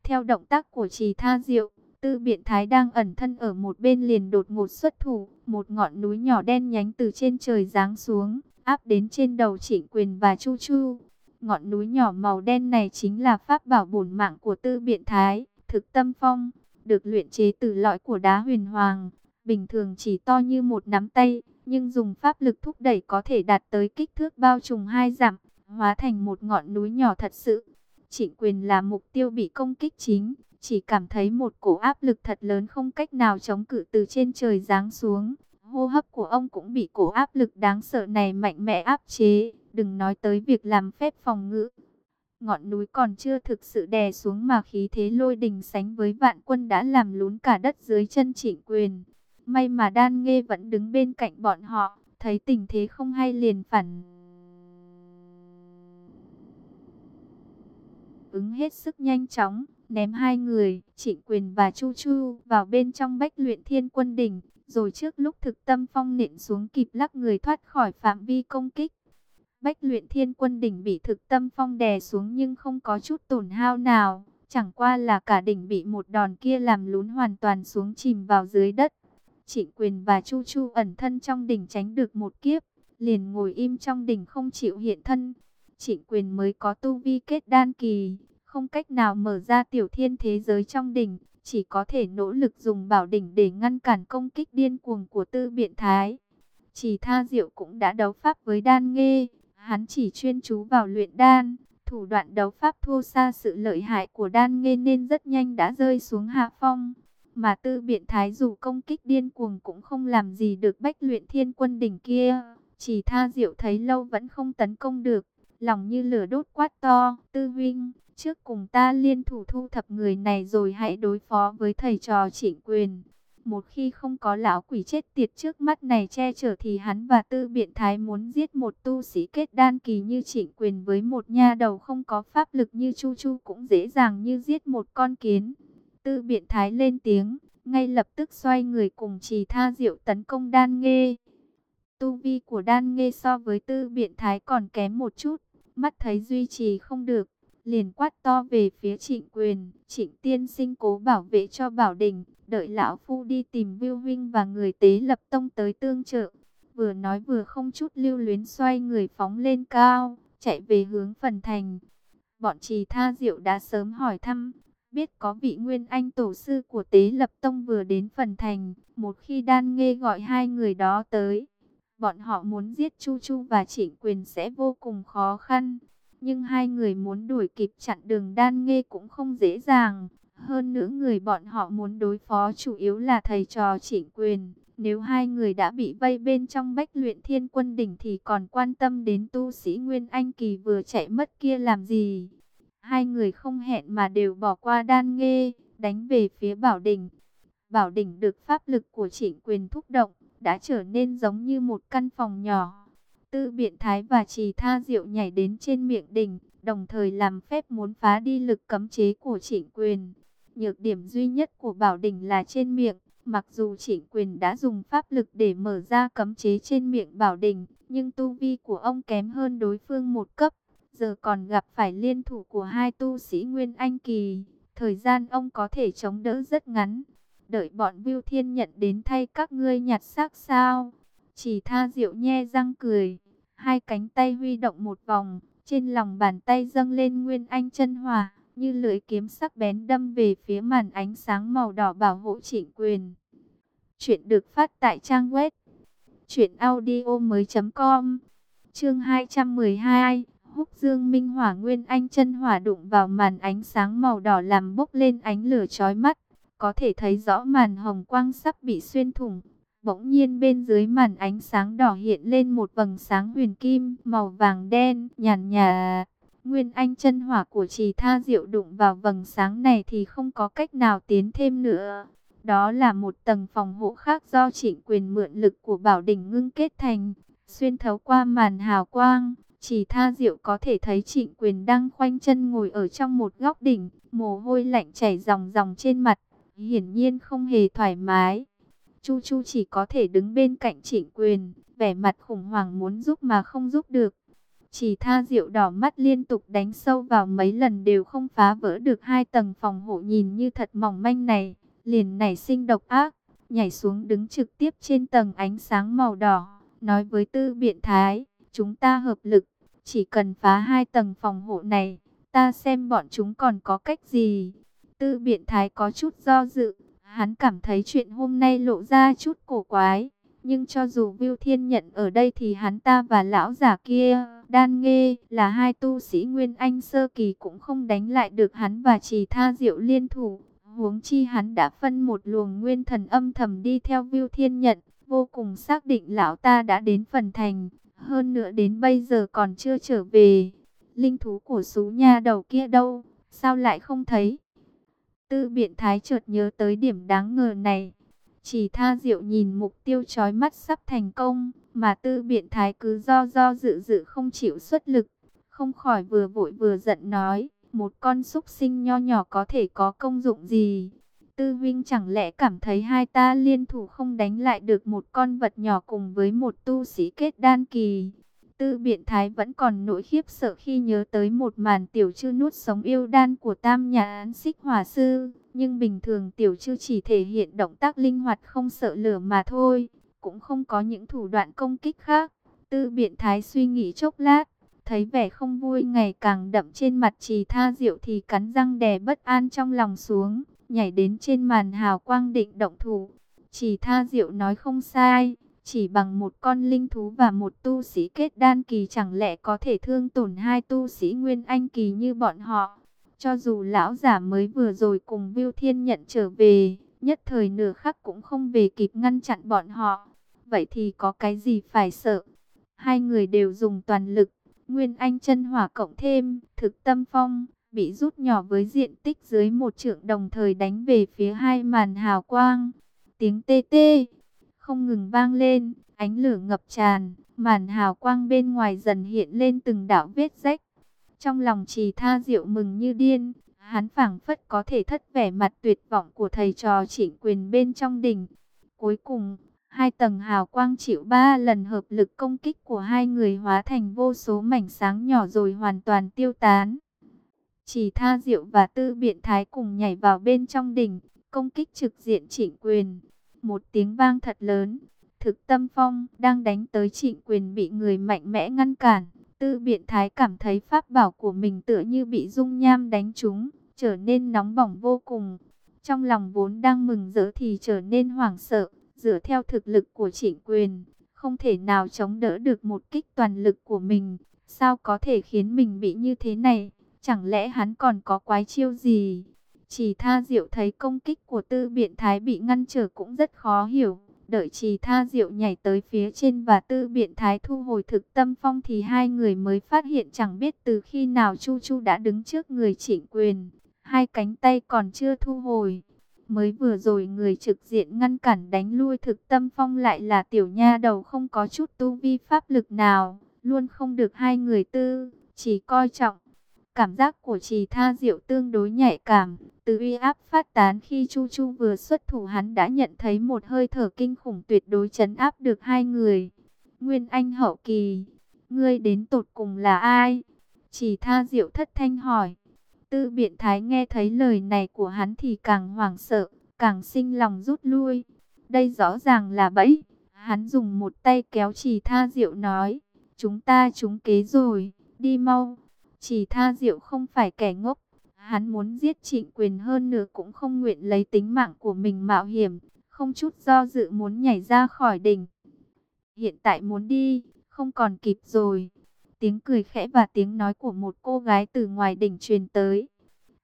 Theo động tác của trì tha diệu, Tư biện thái đang ẩn thân ở một bên liền đột ngột xuất thủ, một ngọn núi nhỏ đen nhánh từ trên trời giáng xuống, áp đến trên đầu trịnh quyền và chu chu. Ngọn núi nhỏ màu đen này chính là pháp bảo bổn mạng của tư biện thái, thực tâm phong, được luyện chế từ lõi của đá huyền hoàng, bình thường chỉ to như một nắm tay, nhưng dùng pháp lực thúc đẩy có thể đạt tới kích thước bao trùm hai dặm, hóa thành một ngọn núi nhỏ thật sự. Trịnh quyền là mục tiêu bị công kích chính, chỉ cảm thấy một cổ áp lực thật lớn không cách nào chống cự từ trên trời giáng xuống. Hô hấp của ông cũng bị cổ áp lực đáng sợ này mạnh mẽ áp chế, đừng nói tới việc làm phép phòng ngự. Ngọn núi còn chưa thực sự đè xuống mà khí thế lôi đình sánh với vạn quân đã làm lún cả đất dưới chân trịnh quyền. May mà đan nghe vẫn đứng bên cạnh bọn họ, thấy tình thế không hay liền phản. Ứng hết sức nhanh chóng, ném hai người, Trịnh Quyền và Chu Chu vào bên trong bách luyện thiên quân đỉnh, rồi trước lúc thực tâm phong nện xuống kịp lắc người thoát khỏi phạm vi công kích. Bách luyện thiên quân đỉnh bị thực tâm phong đè xuống nhưng không có chút tổn hao nào, chẳng qua là cả đỉnh bị một đòn kia làm lún hoàn toàn xuống chìm vào dưới đất. Trịnh Quyền và Chu Chu ẩn thân trong đỉnh tránh được một kiếp, liền ngồi im trong đỉnh không chịu hiện thân. Trịnh Quyền mới có tu vi kết đan kỳ, không cách nào mở ra tiểu thiên thế giới trong đỉnh, chỉ có thể nỗ lực dùng bảo đỉnh để ngăn cản công kích điên cuồng của tư biện thái. Chỉ tha diệu cũng đã đấu pháp với đan nghê, hắn chỉ chuyên chú vào luyện đan, thủ đoạn đấu pháp thua xa sự lợi hại của đan nghê nên rất nhanh đã rơi xuống hạ phong. Mà tư biện thái dù công kích điên cuồng cũng không làm gì được bách luyện thiên quân đỉnh kia. Chỉ tha diệu thấy lâu vẫn không tấn công được, lòng như lửa đốt quát to, tư huynh, trước cùng ta liên thủ thu thập người này rồi hãy đối phó với thầy trò trịnh quyền. Một khi không có lão quỷ chết tiệt trước mắt này che chở thì hắn và tư biện thái muốn giết một tu sĩ kết đan kỳ như trịnh quyền với một nha đầu không có pháp lực như chu chu cũng dễ dàng như giết một con kiến. Tư biện thái lên tiếng, ngay lập tức xoay người cùng trì tha diệu tấn công đan nghê. Tu vi của đan nghê so với tư biện thái còn kém một chút, mắt thấy duy trì không được, liền quát to về phía trịnh quyền, trịnh tiên sinh cố bảo vệ cho bảo đình, đợi lão phu đi tìm Viu Vinh và người tế lập tông tới tương trợ. Vừa nói vừa không chút lưu luyến xoay người phóng lên cao, chạy về hướng phần thành. Bọn trì tha diệu đã sớm hỏi thăm, biết có vị nguyên anh tổ sư của tế lập tông vừa đến phần thành. Một khi đan nghe gọi hai người đó tới, bọn họ muốn giết Chu Chu và Trịnh Quyền sẽ vô cùng khó khăn. Nhưng hai người muốn đuổi kịp chặn đường đan nghe cũng không dễ dàng. Hơn nữa người bọn họ muốn đối phó chủ yếu là thầy trò trịnh quyền. Nếu hai người đã bị vây bên trong bách luyện thiên quân đỉnh thì còn quan tâm đến tu sĩ Nguyên Anh Kỳ vừa chạy mất kia làm gì? Hai người không hẹn mà đều bỏ qua đan nghê, đánh về phía bảo đỉnh. Bảo đỉnh được pháp lực của trịnh quyền thúc động, đã trở nên giống như một căn phòng nhỏ. Tư biện thái và trì tha diệu nhảy đến trên miệng đỉnh, đồng thời làm phép muốn phá đi lực cấm chế của trịnh quyền. Nhược điểm duy nhất của bảo đỉnh là trên miệng, mặc dù trịnh quyền đã dùng pháp lực để mở ra cấm chế trên miệng bảo đỉnh, nhưng tu vi của ông kém hơn đối phương một cấp, giờ còn gặp phải liên thủ của hai tu sĩ Nguyên Anh Kỳ, thời gian ông có thể chống đỡ rất ngắn. Đợi bọn Viu Thiên nhận đến thay các ngươi nhặt xác sao? Chỉ tha diệu nhe răng cười, hai cánh tay huy động một vòng, trên lòng bàn tay dâng lên Nguyên Anh chân hỏa như lưỡi kiếm sắc bén đâm về phía màn ánh sáng màu đỏ bảo hộ trịnh quyền. Chuyện được phát tại trang web truyệnaudiomoi.com. Chương 212, Húc Dương Minh Hỏa Nguyên Anh chân hỏa đụng vào màn ánh sáng màu đỏ làm bốc lên ánh lửa chói mắt, có thể thấy rõ màn hồng quang sắp bị xuyên thủng. Bỗng nhiên bên dưới màn ánh sáng đỏ hiện lên một vầng sáng huyền kim màu vàng đen nhàn nhạt. Nguyên Anh chân hỏa của trì tha diệu đụng vào vầng sáng này thì không có cách nào tiến thêm nữa. Đó là một tầng phòng hộ khác do trịnh quyền mượn lực của bảo đỉnh ngưng kết thành. Xuyên thấu qua màn hào quang, chỉ tha diệu có thể thấy trịnh quyền đang khoanh chân ngồi ở trong một góc đỉnh, mồ hôi lạnh chảy ròng ròng trên mặt, hiển nhiên không hề thoải mái. Chu Chu chỉ có thể đứng bên cạnh trịnh quyền, vẻ mặt khủng hoảng muốn giúp mà không giúp được. Chỉ tha rượu đỏ mắt liên tục đánh sâu vào mấy lần đều không phá vỡ được hai tầng phòng hộ nhìn như thật mỏng manh này. Liền nảy sinh độc ác, nhảy xuống đứng trực tiếp trên tầng ánh sáng màu đỏ. Nói với tư biện thái, chúng ta hợp lực, chỉ cần phá hai tầng phòng hộ này, ta xem bọn chúng còn có cách gì. Tư biện thái có chút do dự, hắn cảm thấy chuyện hôm nay lộ ra chút cổ quái. Nhưng cho dù Viu Thiên nhận ở đây thì hắn ta và lão giả kia, Đan Nghê, là hai tu sĩ Nguyên Anh Sơ Kỳ cũng không đánh lại được hắn và chỉ tha diệu liên thủ. Huống chi hắn đã phân một luồng nguyên thần âm thầm đi theo Viu Thiên nhận, vô cùng xác định lão ta đã đến phần thành, hơn nữa đến bây giờ còn chưa trở về. Linh thú của số Nha đầu kia đâu, sao lại không thấy? Tư biện thái chợt nhớ tới điểm đáng ngờ này, chỉ tha diệu nhìn mục tiêu chói mắt sắp thành công, mà tư biện thái cứ do do dự dự không chịu xuất lực. Không khỏi vừa vội vừa giận nói, một con súc sinh nho nhỏ có thể có công dụng gì? Tư Vinh chẳng lẽ cảm thấy hai ta liên thủ không đánh lại được một con vật nhỏ cùng với một tu sĩ kết đan kỳ? Tư biện thái vẫn còn nỗi khiếp sợ khi nhớ tới một màn tiểu chư nuốt sống yêu đan của tam nhà án xích hòa sư. Nhưng bình thường tiểu chư chỉ thể hiện động tác linh hoạt không sợ lửa mà thôi. Cũng không có những thủ đoạn công kích khác. Tư biện thái suy nghĩ chốc lát. Thấy vẻ không vui ngày càng đậm trên mặt trì tha diệu thì cắn răng đè bất an trong lòng xuống. nhảy đến trên màn hào quang định động thủ. Chỉ tha diệu nói không sai, chỉ bằng một con linh thú và một tu sĩ kết đan kỳ chẳng lẽ có thể thương tổn hai tu sĩ nguyên anh kỳ như bọn họ. Cho dù lão giả mới vừa rồi cùng Viu Thiên nhận trở về, nhất thời nửa khắc cũng không về kịp ngăn chặn bọn họ. Vậy thì có cái gì phải sợ? Hai người đều dùng toàn lực, Nguyên Anh chân hỏa cộng thêm, thực tâm phong, bị rút nhỏ với diện tích dưới một trượng đồng thời đánh về phía hai màn hào quang. Tiếng tê tê không ngừng vang lên, ánh lửa ngập tràn, màn hào quang bên ngoài dần hiện lên từng đảo vết rách. Trong lòng trì tha diệu mừng như điên, hắn phảng phất có thể thất vẻ mặt tuyệt vọng của thầy trò chỉnh quyền bên trong đỉnh. Cuối cùng, hai tầng hào quang chịu ba lần hợp lực công kích của hai người hóa thành vô số mảnh sáng nhỏ rồi hoàn toàn tiêu tán. Chỉ tha diệu và tư biện thái cùng nhảy vào bên trong đỉnh, công kích trực diện trịnh quyền. Một tiếng vang thật lớn, thực tâm phong đang đánh tới trịnh quyền bị người mạnh mẽ ngăn cản. Tư biện thái cảm thấy pháp bảo của mình tựa như bị dung nham đánh trúng, trở nên nóng bỏng vô cùng. Trong lòng vốn đang mừng rỡ thì trở nên hoảng sợ, dựa theo thực lực của trịnh quyền, không thể nào chống đỡ được một kích toàn lực của mình. Sao có thể khiến mình bị như thế này? Chẳng lẽ hắn còn có quái chiêu gì? Trì tha diệu thấy công kích của tư biện thái bị ngăn trở cũng rất khó hiểu. Đợi trì tha diệu nhảy tới phía trên và tư biện thái thu hồi thực tâm phong thì hai người mới phát hiện chẳng biết từ khi nào Chu Chu đã đứng trước người chỉnh quyền. Hai cánh tay còn chưa thu hồi. Mới vừa rồi người trực diện ngăn cản đánh lui thực tâm phong lại là tiểu nha đầu không có chút tu vi pháp lực nào. Luôn không được hai người tư, chỉ coi trọng. Cảm giác của trì tha diệu tương đối nhạy cảm, từ uy áp phát tán khi Chu Chu vừa xuất thủ hắn đã nhận thấy một hơi thở kinh khủng tuyệt đối chấn áp được hai người. Nguyên Anh hậu kỳ, ngươi đến tột cùng là ai? Chỉ tha diệu thất thanh hỏi. Tư biện thái nghe thấy lời này của hắn thì càng hoảng sợ, càng sinh lòng rút lui. Đây rõ ràng là bẫy. Hắn dùng một tay kéo chỉ tha diệu nói. Chúng ta trúng kế rồi, đi mau. Chỉ tha diệu không phải kẻ ngốc. Hắn muốn giết trịnh quyền hơn nữa cũng không nguyện lấy tính mạng của mình mạo hiểm. Không chút do dự muốn nhảy ra khỏi đỉnh. Hiện tại muốn đi, không còn kịp rồi. Tiếng cười khẽ và tiếng nói của một cô gái từ ngoài đỉnh truyền tới.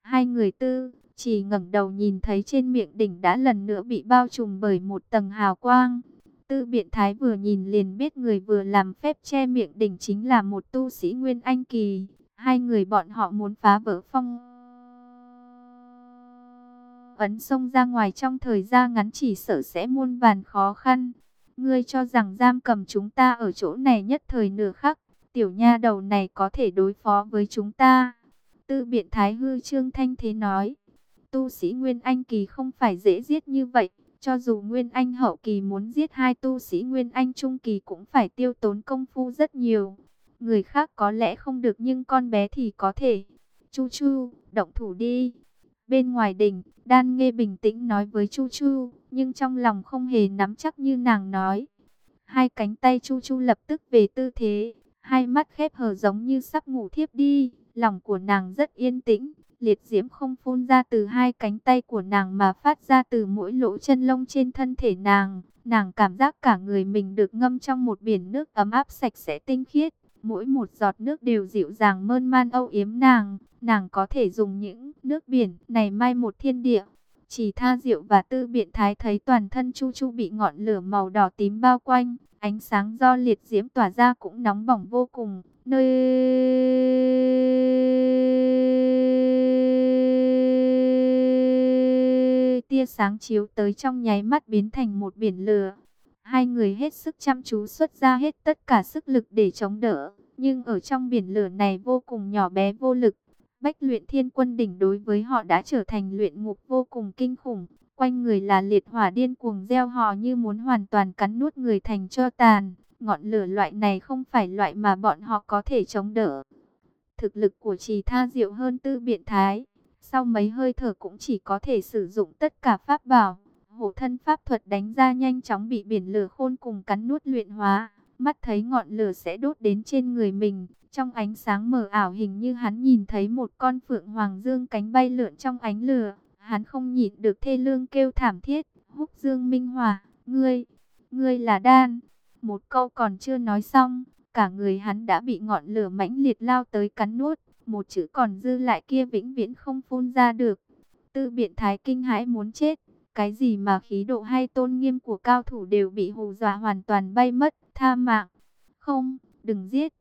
Hai người tư, chỉ ngẩng đầu nhìn thấy trên miệng đỉnh đã lần nữa bị bao trùm bởi một tầng hào quang. Tư biện thái vừa nhìn liền biết người vừa làm phép che miệng đỉnh chính là một tu sĩ Nguyên Anh Kỳ. Hai người bọn họ muốn phá vỡ phong ấn xông ra ngoài trong thời gian ngắn chỉ sợ sẽ muôn vàn khó khăn. Ngươi cho rằng giam cầm chúng ta ở chỗ này nhất thời nửa khắc, tiểu nha đầu này có thể đối phó với chúng ta. Tư biện thái hư trương thanh thế nói, tu sĩ Nguyên Anh Kỳ không phải dễ giết như vậy. Cho dù Nguyên Anh hậu kỳ muốn giết hai tu sĩ Nguyên Anh trung kỳ cũng phải tiêu tốn công phu rất nhiều. Người khác có lẽ không được nhưng con bé thì có thể. Chu Chu, động thủ đi. Bên ngoài đỉnh, Đan Nghê bình tĩnh nói với Chu Chu, nhưng trong lòng không hề nắm chắc như nàng nói. Hai cánh tay Chu Chu lập tức về tư thế, hai mắt khép hờ giống như sắp ngủ thiếp đi. Lòng của nàng rất yên tĩnh, liệt diễm không phun ra từ hai cánh tay của nàng mà phát ra từ mỗi lỗ chân lông trên thân thể nàng. Nàng cảm giác cả người mình được ngâm trong một biển nước ấm áp sạch sẽ tinh khiết. Mỗi một giọt nước đều dịu dàng mơn man âu yếm nàng. Nàng có thể dùng những nước biển này mai một thiên địa. Chỉ tha diệu và tư biện thái thấy toàn thân chu chu bị ngọn lửa màu đỏ tím bao quanh. Ánh sáng do liệt diễm tỏa ra cũng nóng bỏng vô cùng. Nơi tia sáng chiếu tới trong nháy mắt biến thành một biển lửa. Hai người hết sức chăm chú xuất ra hết tất cả sức lực để chống đỡ. Nhưng ở trong biển lửa này vô cùng nhỏ bé vô lực. Bách luyện thiên quân đỉnh đối với họ đã trở thành luyện ngục vô cùng kinh khủng. Quanh người là liệt hỏa điên cuồng gieo hò như muốn hoàn toàn cắn nuốt người thành cho tàn. Ngọn lửa loại này không phải loại mà bọn họ có thể chống đỡ. Thực lực của trì tha diệu hơn tư biện thái. Sau mấy hơi thở cũng chỉ có thể sử dụng tất cả pháp bảo. Hộ thân pháp thuật đánh ra nhanh chóng bị biển lửa khôn cùng cắn nuốt luyện hóa. Mắt thấy ngọn lửa sẽ đốt đến trên người mình. Trong ánh sáng mờ ảo hình như hắn nhìn thấy một con phượng hoàng dương cánh bay lượn trong ánh lửa. Hắn không nhịn được thê lương kêu thảm thiết, húc dương minh hòa, ngươi, ngươi là đan. Một câu còn chưa nói xong, cả người hắn đã bị ngọn lửa mãnh liệt lao tới cắn nuốt, một chữ còn dư lại kia vĩnh viễn không phun ra được. Tư biện thái kinh hãi muốn chết, cái gì mà khí độ hay tôn nghiêm của cao thủ đều bị hù dọa hoàn toàn bay mất, tha mạng. Không, đừng giết.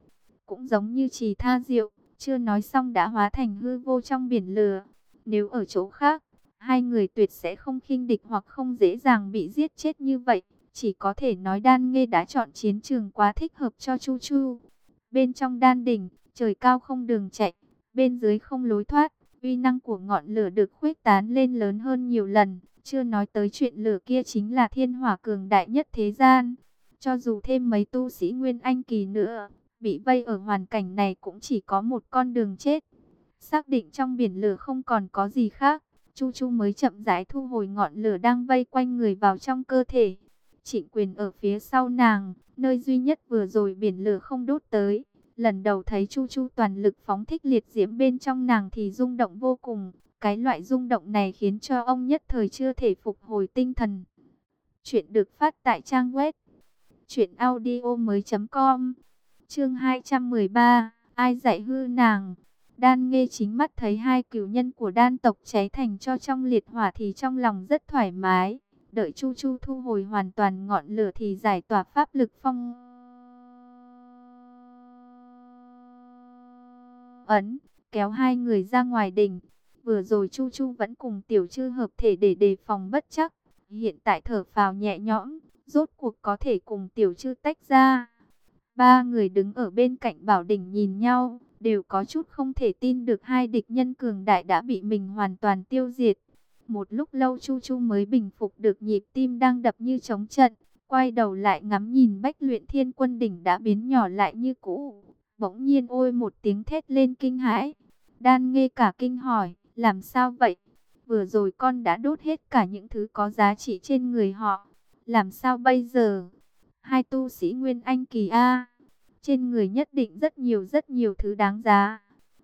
Cũng giống như trì tha rượu chưa nói xong đã hóa thành hư vô trong biển lửa. Nếu ở chỗ khác, hai người tuyệt sẽ không khinh địch hoặc không dễ dàng bị giết chết như vậy. Chỉ có thể nói đan nghe đã chọn chiến trường quá thích hợp cho Chu Chu. Bên trong đan đỉnh, trời cao không đường chạy, bên dưới không lối thoát. Uy năng của ngọn lửa được khuếch tán lên lớn hơn nhiều lần. Chưa nói tới chuyện lửa kia chính là thiên hỏa cường đại nhất thế gian. Cho dù thêm mấy tu sĩ Nguyên Anh kỳ nữa, bị vây ở hoàn cảnh này cũng chỉ có một con đường chết. Xác định trong biển lửa không còn có gì khác, Chu Chu mới chậm rãi thu hồi ngọn lửa đang vây quanh người vào trong cơ thể. Trịnh quyền ở phía sau nàng, nơi duy nhất vừa rồi biển lửa không đốt tới. Lần đầu thấy Chu Chu toàn lực phóng thích liệt diễm bên trong nàng thì rung động vô cùng. Cái loại rung động này khiến cho ông nhất thời chưa thể phục hồi tinh thần. Chuyện được phát tại trang web audio mới com Chương 213 Ai dạy hư nàng Đan nghe chính mắt thấy hai cửu nhân của đan tộc cháy thành cho trong liệt hỏa thì trong lòng rất thoải mái. Đợi Chu Chu thu hồi hoàn toàn ngọn lửa thì giải tỏa pháp lực phong ấn, kéo hai người ra ngoài đỉnh. Vừa rồi Chu Chu vẫn cùng tiểu chư hợp thể để đề phòng bất chắc. Hiện tại thở phào nhẹ nhõm, rốt cuộc có thể cùng tiểu chư tách ra. Ba người đứng ở bên cạnh bảo đỉnh nhìn nhau, đều có chút không thể tin được hai địch nhân cường đại đã bị mình hoàn toàn tiêu diệt. Một lúc lâu Chu Chu mới bình phục được nhịp tim đang đập như trống trận, quay đầu lại ngắm nhìn bách luyện thiên quân đỉnh đã biến nhỏ lại như cũ. Bỗng nhiên ôi một tiếng thét lên kinh hãi. Đan nghe cả kinh hỏi, làm sao vậy? Vừa rồi con đã đốt hết cả những thứ có giá trị trên người họ. Làm sao bây giờ? Hai tu sĩ Nguyên Anh kỳ A. Trên người nhất định rất nhiều rất nhiều thứ đáng giá.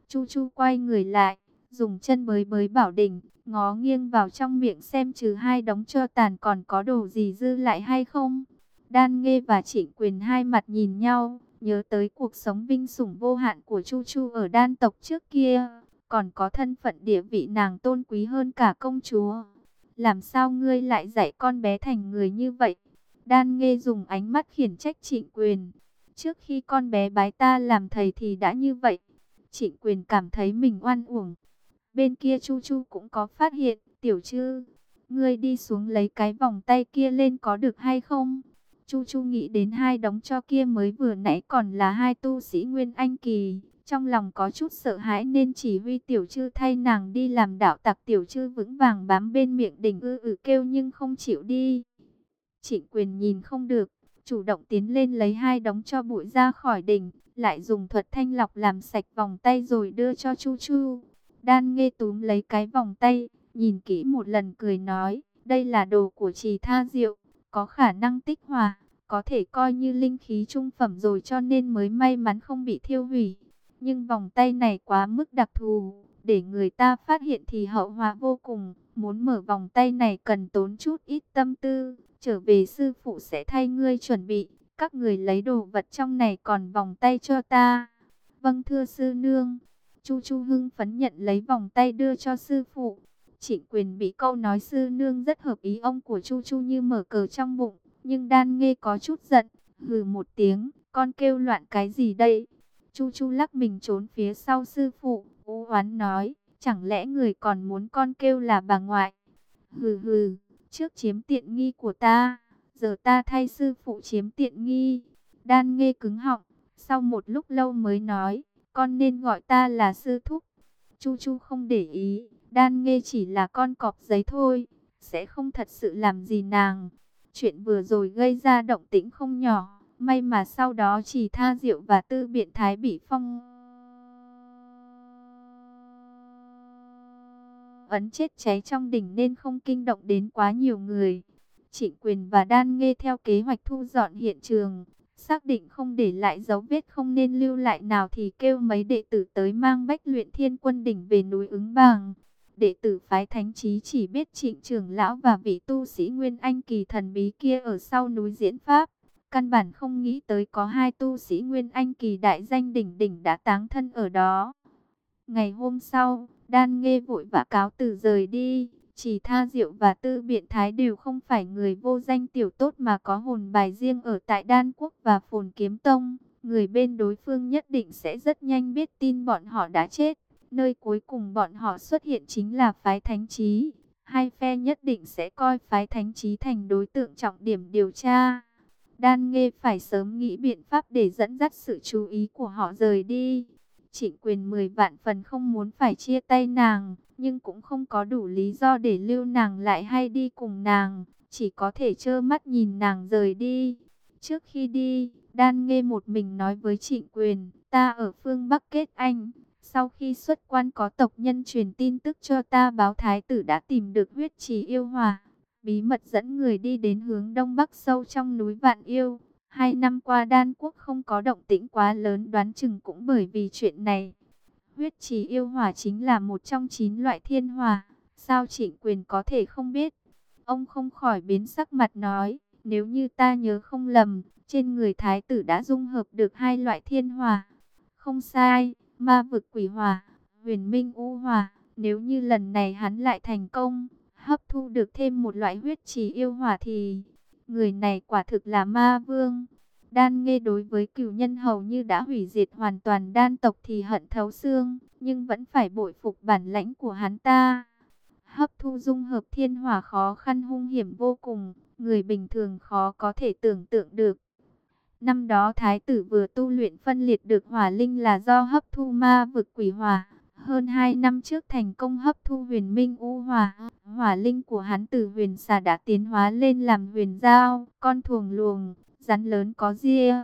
Chu Chu quay người lại, dùng chân bới bới bảo đỉnh, ngó nghiêng vào trong miệng xem trừ hai đống cho tàn còn có đồ gì dư lại hay không. Đan Nghê và Trịnh Quyền hai mặt nhìn nhau, nhớ tới cuộc sống vinh sủng vô hạn của Chu Chu ở đan tộc trước kia, còn có thân phận địa vị nàng tôn quý hơn cả công chúa. Làm sao ngươi lại dạy con bé thành người như vậy? Đan nghe dùng ánh mắt khiển trách Trịnh Quyền. Trước khi con bé bái ta làm thầy thì đã như vậy. Trịnh quyền cảm thấy mình oan uổng. Bên kia Chu Chu cũng có phát hiện, tiểu chư, ngươi đi xuống lấy cái vòng tay kia lên có được hay không? Chu Chu nghĩ đến hai đống cho kia mới vừa nãy còn là hai tu sĩ Nguyên Anh Kỳ. Trong lòng có chút sợ hãi nên chỉ huy tiểu chư thay nàng đi làm đạo tặc tiểu chư vững vàng bám bên miệng đỉnh ư ử kêu nhưng không chịu đi. Trịnh quyền nhìn không được, chủ động tiến lên lấy hai đống cho bụi ra khỏi đỉnh, lại dùng thuật thanh lọc làm sạch vòng tay rồi đưa cho Chu Chu. Đan nghe túm lấy cái vòng tay, nhìn kỹ một lần cười nói, đây là đồ của trì tha diệu, có khả năng tích hòa, có thể coi như linh khí trung phẩm rồi cho nên mới may mắn không bị thiêu hủy. Nhưng vòng tay này quá mức đặc thù, để người ta phát hiện thì hậu hòa vô cùng, muốn mở vòng tay này cần tốn chút ít tâm tư, trở về sư phụ sẽ thay ngươi chuẩn bị, các người lấy đồ vật trong này còn vòng tay cho ta. Vâng thưa sư nương, Chu Chu hưng phấn nhận lấy vòng tay đưa cho sư phụ. Trịnh quyền bị câu nói sư nương rất hợp ý ông của Chu Chu như mở cờ trong bụng, nhưng đan nghe có chút giận, hừ một tiếng, con kêu loạn cái gì đây? Chu Chu lắc mình trốn phía sau sư phụ, u oán nói, chẳng lẽ người còn muốn con kêu là bà ngoại? Hừ hừ trước chiếm tiện nghi của ta, giờ ta thay sư phụ chiếm tiện nghi. Đan nghe cứng họng, sau một lúc lâu mới nói, con nên gọi ta là sư thúc. Chu Chu không để ý, đan nghe chỉ là con cọp giấy thôi, sẽ không thật sự làm gì nàng. Chuyện vừa rồi gây ra động tĩnh không nhỏ, may mà sau đó chỉ tha diệu và tư biện thái bị phong... ấn chết cháy trong đỉnh nên không kinh động đến quá nhiều người. Trịnh quyền và đan nghe theo kế hoạch thu dọn hiện trường, xác định không để lại dấu vết không nên lưu lại nào thì kêu mấy đệ tử tới mang bách luyện thiên quân đỉnh về núi ứng bàng. đệ tử phái thánh trí chỉ biết trịnh trưởng lão và vị tu sĩ Nguyên Anh kỳ thần bí kia ở sau núi diễn Pháp. Căn bản không nghĩ tới có hai tu sĩ Nguyên Anh kỳ đại danh đỉnh đỉnh đã táng thân ở đó. Ngày hôm sau, đan nghe vội vã cáo từ rời đi. Chỉ tha diệu và tư biện thái đều không phải người vô danh tiểu tốt mà có hồn bài riêng ở tại đan quốc và phồn kiếm tông. Người bên đối phương nhất định sẽ rất nhanh biết tin bọn họ đã chết. Nơi cuối cùng bọn họ xuất hiện chính là phái thánh trí. Hai phe nhất định sẽ coi phái thánh trí thành đối tượng trọng điểm điều tra. Đan Nghê phải sớm nghĩ biện pháp để dẫn dắt sự chú ý của họ rời đi. Trịnh quyền 10 vạn phần không muốn phải chia tay nàng, nhưng cũng không có đủ lý do để lưu nàng lại hay đi cùng nàng, chỉ có thể trơ mắt nhìn nàng rời đi. Trước khi đi, Đan Nghê một mình nói với trịnh quyền, ta ở phương Bắc kết anh, sau khi xuất quan có tộc nhân truyền tin tức cho ta báo thái tử đã tìm được huyết trì yêu hòa. Bí mật dẫn người đi đến hướng đông bắc sâu trong núi Vạn Yêu. Hai năm qua đan quốc không có động tĩnh quá lớn đoán chừng cũng bởi vì chuyện này. Huyết trì yêu hỏa chính là một trong chín loại thiên hỏa. Sao trịnh quyền có thể không biết? Ông không khỏi biến sắc mặt nói. Nếu như ta nhớ không lầm, trên người thái tử đã dung hợp được hai loại thiên hỏa. Không sai, ma vực quỷ hỏa, huyền minh u hỏa. Nếu như lần này hắn lại thành công, hấp thu được thêm một loại huyết trì yêu hỏa thì người này quả thực là ma vương. Đan nghe đối với cửu nhân hầu như đã hủy diệt hoàn toàn đan tộc thì hận thấu xương, nhưng vẫn phải bội phục bản lãnh của hắn ta. Hấp thu dung hợp thiên hỏa khó khăn hung hiểm vô cùng, người bình thường khó có thể tưởng tượng được. Năm đó thái tử vừa tu luyện phân liệt được hỏa linh là do hấp thu ma vực quỷ hỏa. Hơn 2 năm trước thành công hấp thu huyền minh u hỏa, hỏa linh của hắn từ huyền xà đã tiến hóa lên làm huyền dao con thuồng luồng, rắn lớn có ria,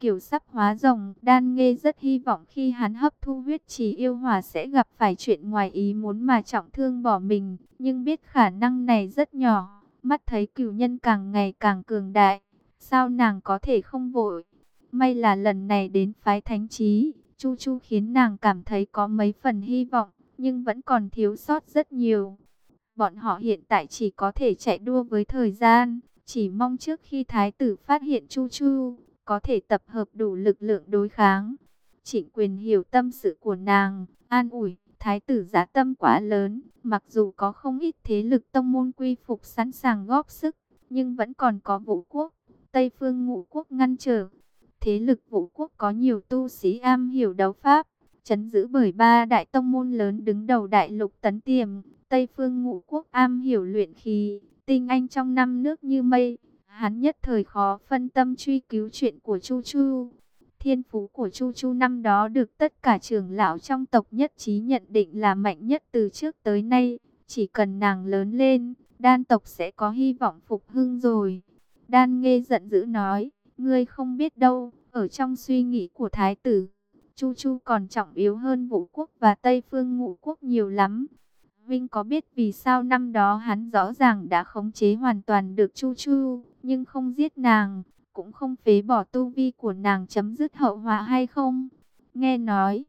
kiểu sắp hóa rồng. Đan nghe rất hy vọng khi hắn hấp thu huyết trì yêu hỏa sẽ gặp phải chuyện ngoài ý muốn mà trọng thương bỏ mình, nhưng biết khả năng này rất nhỏ, mắt thấy cửu nhân càng ngày càng cường đại, sao nàng có thể không vội. May là lần này đến phái thánh trí, Chu Chu khiến nàng cảm thấy có mấy phần hy vọng, nhưng vẫn còn thiếu sót rất nhiều. Bọn họ hiện tại chỉ có thể chạy đua với thời gian, chỉ mong trước khi thái tử phát hiện Chu Chu, có thể tập hợp đủ lực lượng đối kháng. Trịnh quyền hiểu tâm sự của nàng, an ủi, thái tử giá tâm quá lớn, mặc dù có không ít thế lực tông môn quy phục sẵn sàng góp sức, nhưng vẫn còn có vũ quốc, Tây phương ngũ quốc ngăn trở. Thế lực vũ quốc có nhiều tu sĩ am hiểu đấu pháp, chấn giữ bởi ba đại tông môn lớn đứng đầu đại lục tấn tiềm, Tây phương ngũ quốc am hiểu luyện khí, tinh anh trong năm nước như mây. Hắn nhất thời khó phân tâm truy cứu chuyện của Chu Chu. Thiên phú của Chu Chu năm đó được tất cả trưởng lão trong tộc nhất trí nhận định là mạnh nhất từ trước tới nay. Chỉ cần nàng lớn lên, đan tộc sẽ có hy vọng phục hưng rồi. Đan nghe giận dữ nói, ngươi không biết đâu, ở trong suy nghĩ của thái tử, Chu Chu còn trọng yếu hơn vũ quốc và Tây phương ngũ quốc nhiều lắm. Vinh có biết vì sao năm đó hắn rõ ràng đã khống chế hoàn toàn được Chu Chu, nhưng không giết nàng, cũng không phế bỏ tu vi của nàng chấm dứt hậu họa hay không? Nghe nói,